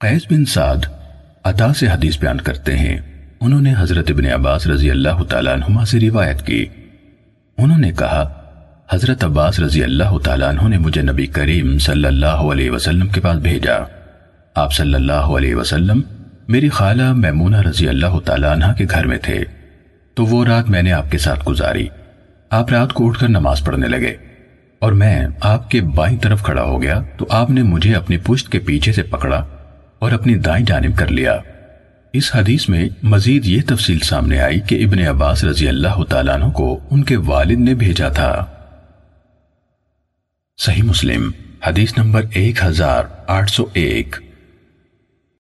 قیس بن سعد عطا سے حدیث بیان کرتے ہیں۔ انہوں نے حضرت ابن عباس رضی اللہ تعالیٰ عنہما سے روایت کی۔ انہوں نے کہا، حضرت عباس رضی اللہ تعالیٰ عنہ نے مجھے نبی کریم صلی اللہ علیہ وسلم کے پاس بھیجا۔ آپ صلی اللہ علیہ وسلم، میری خالہ میمونہ رضی اللہ تعالیٰ عنہ کے گھر میں تھے۔ تو وہ رات میں نے آپ کے ساتھ گزاری۔ آپ رات کو اٹھ کر نماز پڑھنے لگے۔ اور میں آپ کے بائیں طرف کھڑا ہو گیا۔ تو آپ نے مجھے اپنی پشت کے پیچھے سے پکڑا۔ اور اپنی دائیں جانب کر لیا۔ اس حدیث میں مزید یہ تفصیل سامنے آئی کہ ابن عباس رضی اللہ تعالیٰ عنہ کو ان کے والد نے بھیجا تھا۔ صحیح مسلم، حدیث نمبر ایک ہزار آٹھ سو ایک۔